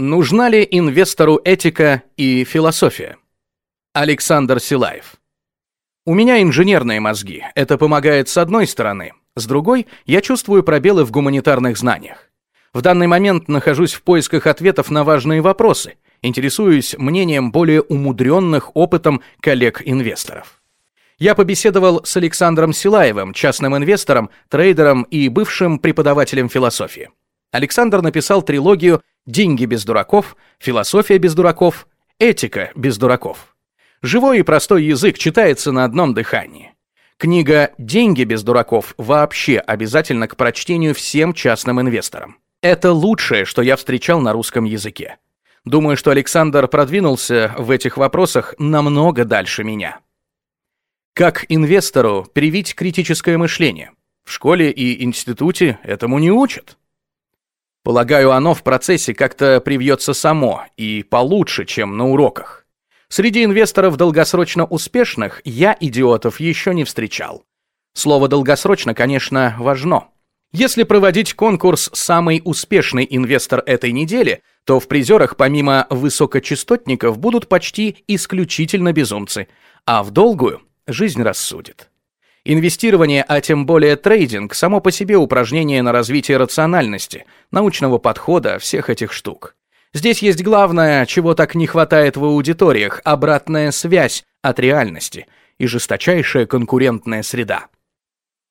Нужна ли инвестору этика и философия? Александр Силаев. У меня инженерные мозги. Это помогает с одной стороны. С другой, я чувствую пробелы в гуманитарных знаниях. В данный момент нахожусь в поисках ответов на важные вопросы. Интересуюсь мнением более умудренных опытом коллег-инвесторов. Я побеседовал с Александром Силаевым, частным инвестором, трейдером и бывшим преподавателем философии. Александр написал трилогию «Деньги без дураков», «Философия без дураков», «Этика без дураков». Живой и простой язык читается на одном дыхании. Книга «Деньги без дураков» вообще обязательно к прочтению всем частным инвесторам. Это лучшее, что я встречал на русском языке. Думаю, что Александр продвинулся в этих вопросах намного дальше меня. Как инвестору привить критическое мышление? В школе и институте этому не учат. Полагаю, оно в процессе как-то привьется само и получше, чем на уроках. Среди инвесторов долгосрочно успешных я идиотов еще не встречал. Слово «долгосрочно», конечно, важно. Если проводить конкурс «Самый успешный инвестор этой недели», то в призерах помимо высокочастотников будут почти исключительно безумцы, а в долгую жизнь рассудит. Инвестирование, а тем более трейдинг, само по себе упражнение на развитие рациональности, научного подхода всех этих штук. Здесь есть главное, чего так не хватает в аудиториях, обратная связь от реальности и жесточайшая конкурентная среда.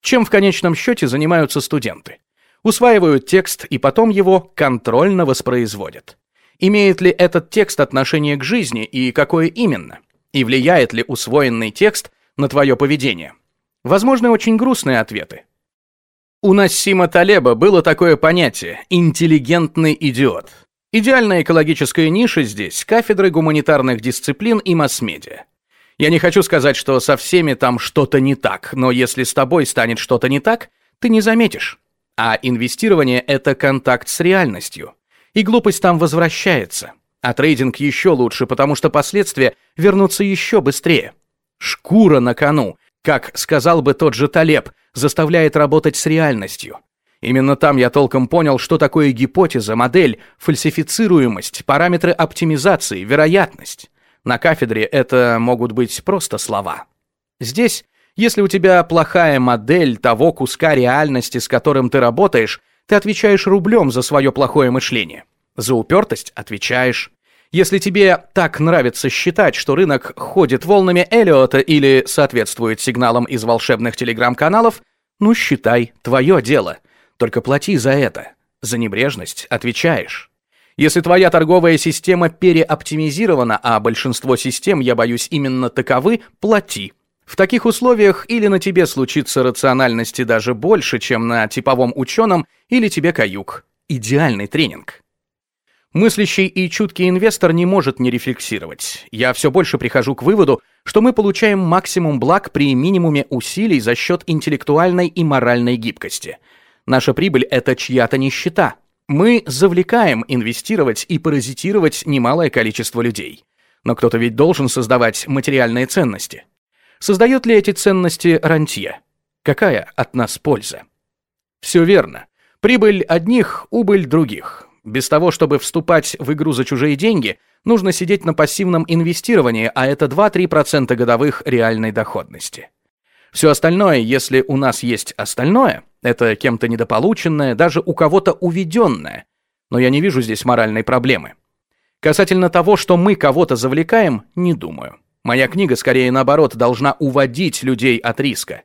Чем в конечном счете занимаются студенты? Усваивают текст и потом его контрольно воспроизводят. Имеет ли этот текст отношение к жизни и какое именно? И влияет ли усвоенный текст на твое поведение? Возможны очень грустные ответы. У Нассима Талеба было такое понятие «интеллигентный идиот». Идеальная экологическая ниша здесь – кафедры гуманитарных дисциплин и масс-медиа. Я не хочу сказать, что со всеми там что-то не так, но если с тобой станет что-то не так, ты не заметишь. А инвестирование – это контакт с реальностью. И глупость там возвращается. А трейдинг еще лучше, потому что последствия вернутся еще быстрее. Шкура на кону – как сказал бы тот же Талеб, заставляет работать с реальностью. Именно там я толком понял, что такое гипотеза, модель, фальсифицируемость, параметры оптимизации, вероятность. На кафедре это могут быть просто слова. Здесь, если у тебя плохая модель того куска реальности, с которым ты работаешь, ты отвечаешь рублем за свое плохое мышление. За упертость отвечаешь. Если тебе так нравится считать, что рынок ходит волнами Эллиота или соответствует сигналам из волшебных телеграм-каналов, ну считай, твое дело. Только плати за это. За небрежность отвечаешь. Если твоя торговая система переоптимизирована, а большинство систем, я боюсь, именно таковы, плати. В таких условиях или на тебе случится рациональности даже больше, чем на типовом ученом, или тебе каюк. Идеальный тренинг. Мыслящий и чуткий инвестор не может не рефлексировать. Я все больше прихожу к выводу, что мы получаем максимум благ при минимуме усилий за счет интеллектуальной и моральной гибкости. Наша прибыль – это чья-то нищета. Мы завлекаем инвестировать и паразитировать немалое количество людей. Но кто-то ведь должен создавать материальные ценности. Создает ли эти ценности рантье? Какая от нас польза? Все верно. Прибыль одних, убыль других. Без того, чтобы вступать в игру за чужие деньги, нужно сидеть на пассивном инвестировании, а это 2-3% годовых реальной доходности. Все остальное, если у нас есть остальное, это кем-то недополученное, даже у кого-то уведенное. Но я не вижу здесь моральной проблемы. Касательно того, что мы кого-то завлекаем, не думаю. Моя книга, скорее наоборот, должна уводить людей от риска.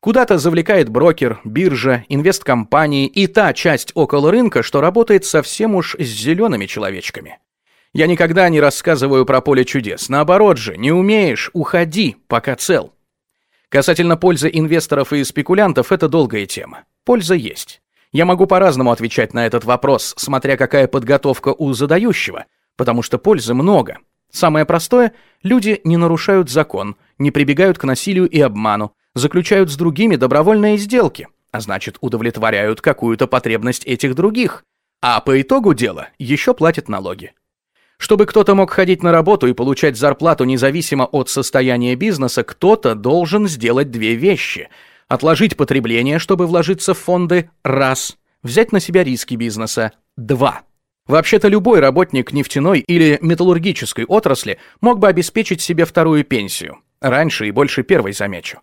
Куда-то завлекает брокер, биржа, инвесткомпании и та часть около рынка, что работает совсем уж с зелеными человечками. Я никогда не рассказываю про поле чудес. Наоборот же, не умеешь, уходи, пока цел. Касательно пользы инвесторов и спекулянтов, это долгая тема. Польза есть. Я могу по-разному отвечать на этот вопрос, смотря какая подготовка у задающего, потому что пользы много. Самое простое – люди не нарушают закон, не прибегают к насилию и обману, заключают с другими добровольные сделки, а значит удовлетворяют какую-то потребность этих других, а по итогу дела еще платят налоги. Чтобы кто-то мог ходить на работу и получать зарплату независимо от состояния бизнеса, кто-то должен сделать две вещи. Отложить потребление, чтобы вложиться в фонды – раз. Взять на себя риски бизнеса – два. Вообще-то любой работник нефтяной или металлургической отрасли мог бы обеспечить себе вторую пенсию. Раньше и больше первой замечу.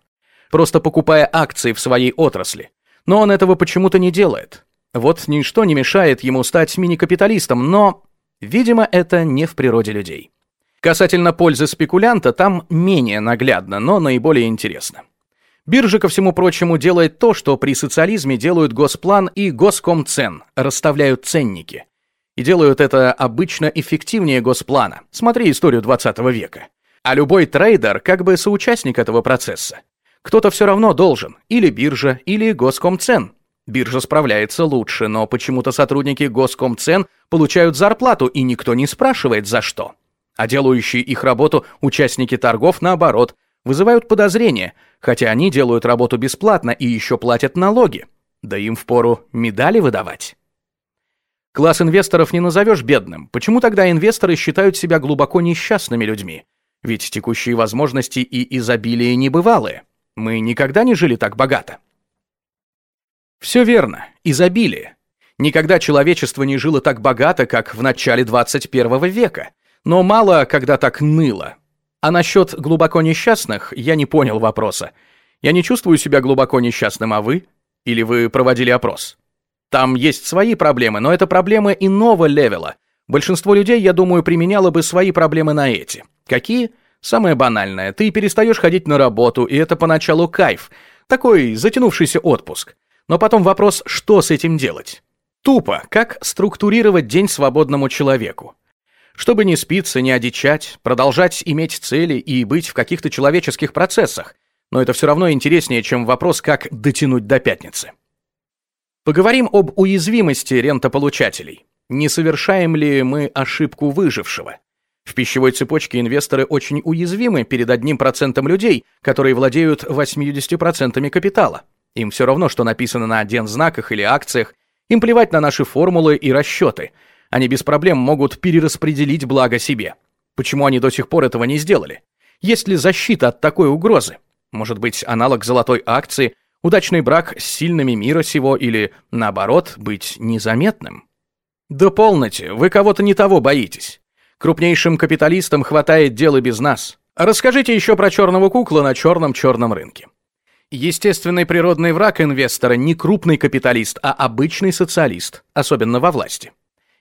Просто покупая акции в своей отрасли. Но он этого почему-то не делает. Вот ничто не мешает ему стать мини-капиталистом, но, видимо, это не в природе людей. Касательно пользы спекулянта, там менее наглядно, но наиболее интересно. Биржа, ко всему прочему, делает то, что при социализме делают Госплан и Госкомцен, расставляют ценники. И делают это обычно эффективнее Госплана. Смотри историю 20 века. А любой трейдер как бы соучастник этого процесса. Кто-то все равно должен, или биржа, или Госкомцен. Биржа справляется лучше, но почему-то сотрудники Госкомцен получают зарплату, и никто не спрашивает, за что. А делающие их работу участники торгов, наоборот, вызывают подозрения, хотя они делают работу бесплатно и еще платят налоги. Да им впору медали выдавать. Класс инвесторов не назовешь бедным. Почему тогда инвесторы считают себя глубоко несчастными людьми? Ведь текущие возможности и изобилие небывалые. Мы никогда не жили так богато. Все верно, изобилие. Никогда человечество не жило так богато, как в начале 21 века. Но мало когда так ныло, а насчет глубоко несчастных я не понял вопроса. Я не чувствую себя глубоко несчастным, а вы? Или вы проводили опрос? Там есть свои проблемы, но это проблемы иного левела. Большинство людей, я думаю, применяло бы свои проблемы на эти. Какие? Самое банальное. Ты перестаешь ходить на работу, и это поначалу кайф. Такой затянувшийся отпуск. Но потом вопрос, что с этим делать? Тупо, как структурировать день свободному человеку? чтобы не спиться, не одичать, продолжать иметь цели и быть в каких-то человеческих процессах. Но это все равно интереснее, чем вопрос, как дотянуть до пятницы. Поговорим об уязвимости рентополучателей. Не совершаем ли мы ошибку выжившего? В пищевой цепочке инвесторы очень уязвимы перед одним процентом людей, которые владеют 80% капитала. Им все равно, что написано на знаках или акциях, им плевать на наши формулы и расчеты – они без проблем могут перераспределить благо себе. Почему они до сих пор этого не сделали? Есть ли защита от такой угрозы? Может быть, аналог золотой акции, удачный брак с сильными мира сего или, наоборот, быть незаметным? Да полноте, вы кого-то не того боитесь. Крупнейшим капиталистам хватает дела без нас. Расскажите еще про черного кукла на черном-черном рынке. Естественный природный враг инвестора не крупный капиталист, а обычный социалист, особенно во власти.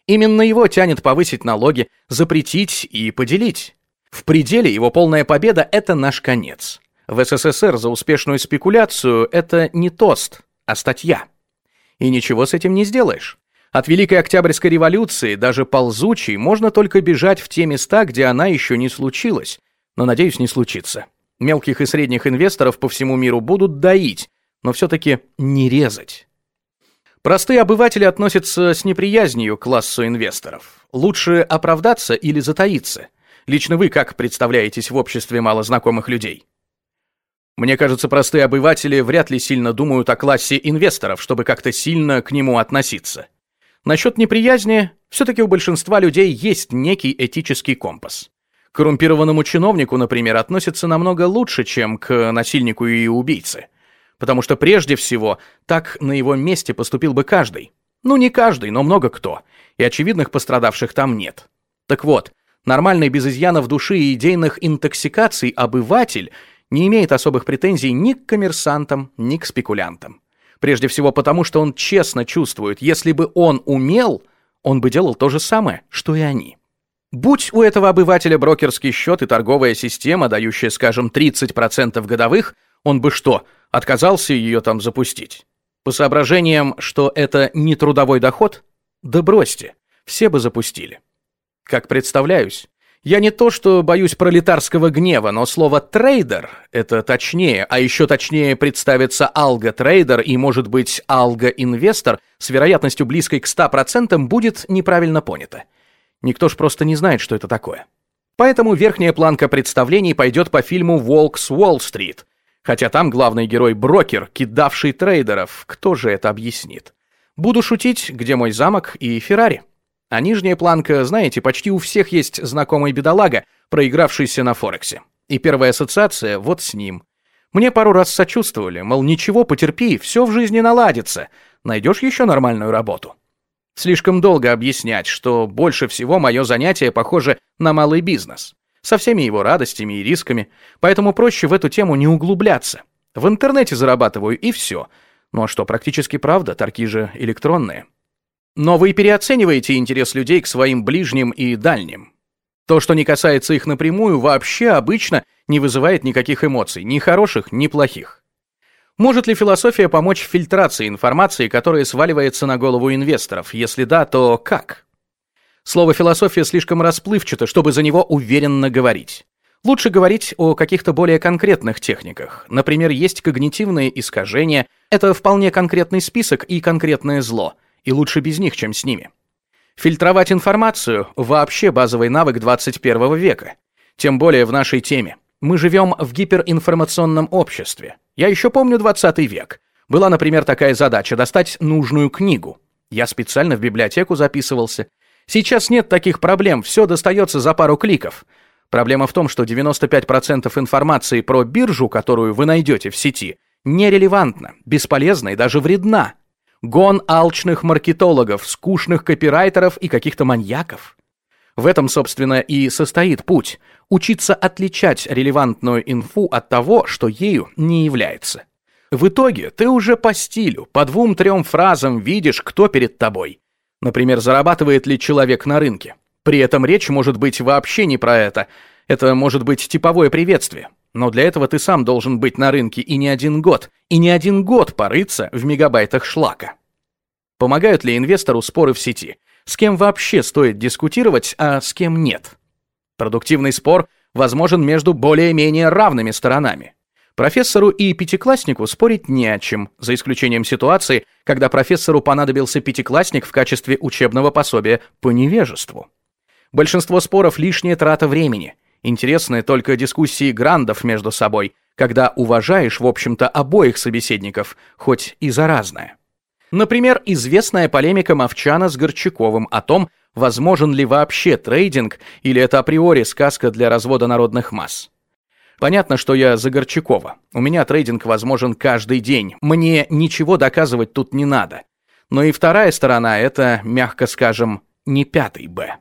Именно его тянет повысить налоги, запретить и поделить. В пределе его полная победа – это наш конец. В СССР за успешную спекуляцию это не тост, а статья. И ничего с этим не сделаешь. От Великой Октябрьской революции, даже ползучей, можно только бежать в те места, где она еще не случилась. Но, надеюсь, не случится. Мелких и средних инвесторов по всему миру будут доить, но все-таки не резать. Простые обыватели относятся с неприязнью к классу инвесторов. Лучше оправдаться или затаиться. Лично вы как представляетесь в обществе малознакомых людей? Мне кажется, простые обыватели вряд ли сильно думают о классе инвесторов, чтобы как-то сильно к нему относиться. Насчет неприязни, все-таки у большинства людей есть некий этический компас. К коррумпированному чиновнику, например, относятся намного лучше, чем к насильнику и убийце потому что прежде всего так на его месте поступил бы каждый. Ну, не каждый, но много кто. И очевидных пострадавших там нет. Так вот, нормальный без изъянов души и идейных интоксикаций обыватель не имеет особых претензий ни к коммерсантам, ни к спекулянтам. Прежде всего потому, что он честно чувствует, если бы он умел, он бы делал то же самое, что и они. Будь у этого обывателя брокерский счет и торговая система, дающая, скажем, 30% годовых, он бы что, отказался ее там запустить. По соображениям, что это не трудовой доход? Да бросьте, все бы запустили. Как представляюсь, я не то что боюсь пролетарского гнева, но слово «трейдер» — это точнее, а еще точнее представится алго-трейдер и, может быть, алго-инвестор с вероятностью близкой к 100% будет неправильно понято. Никто ж просто не знает, что это такое. Поэтому верхняя планка представлений пойдет по фильму «Волк с Уолл-стрит», Хотя там главный герой брокер, кидавший трейдеров. Кто же это объяснит? Буду шутить, где мой замок и Феррари. А нижняя планка, знаете, почти у всех есть знакомый бедолага, проигравшийся на Форексе. И первая ассоциация вот с ним. Мне пару раз сочувствовали, мол, ничего, потерпи, все в жизни наладится. Найдешь еще нормальную работу. Слишком долго объяснять, что больше всего мое занятие похоже на малый бизнес, со всеми его радостями и рисками, поэтому проще в эту тему не углубляться. В интернете зарабатываю и все. Ну а что, практически правда, торги же электронные. Но вы переоцениваете интерес людей к своим ближним и дальним. То, что не касается их напрямую, вообще обычно не вызывает никаких эмоций, ни хороших, ни плохих. Может ли философия помочь в фильтрации информации, которая сваливается на голову инвесторов? Если да, то как? Слово «философия» слишком расплывчато, чтобы за него уверенно говорить. Лучше говорить о каких-то более конкретных техниках. Например, есть когнитивные искажения. Это вполне конкретный список и конкретное зло. И лучше без них, чем с ними. Фильтровать информацию – вообще базовый навык 21 века. Тем более в нашей теме. Мы живем в гиперинформационном обществе. Я еще помню 20 век. Была, например, такая задача – достать нужную книгу. Я специально в библиотеку записывался. Сейчас нет таких проблем, все достается за пару кликов. Проблема в том, что 95% информации про биржу, которую вы найдете в сети, нерелевантна, бесполезна и даже вредна. Гон алчных маркетологов, скучных копирайтеров и каких-то маньяков. В этом, собственно, и состоит путь – учиться отличать релевантную инфу от того, что ею не является. В итоге ты уже по стилю, по двум-трем фразам видишь, кто перед тобой. Например, зарабатывает ли человек на рынке. При этом речь может быть вообще не про это. Это может быть типовое приветствие. Но для этого ты сам должен быть на рынке и не один год, и не один год порыться в мегабайтах шлака. Помогают ли инвестору споры в сети? С кем вообще стоит дискутировать, а с кем нет? Продуктивный спор возможен между более-менее равными сторонами. Профессору и пятикласснику спорить не о чем, за исключением ситуации, когда профессору понадобился пятиклассник в качестве учебного пособия по невежеству. Большинство споров – лишняя трата времени – Интересны только дискуссии грандов между собой, когда уважаешь, в общем-то, обоих собеседников, хоть и за разное. Например, известная полемика Мовчана с Горчаковым о том, возможен ли вообще трейдинг или это априори сказка для развода народных масс. Понятно, что я за Горчакова. У меня трейдинг возможен каждый день. Мне ничего доказывать тут не надо. Но и вторая сторона — это, мягко скажем, не пятый «Б».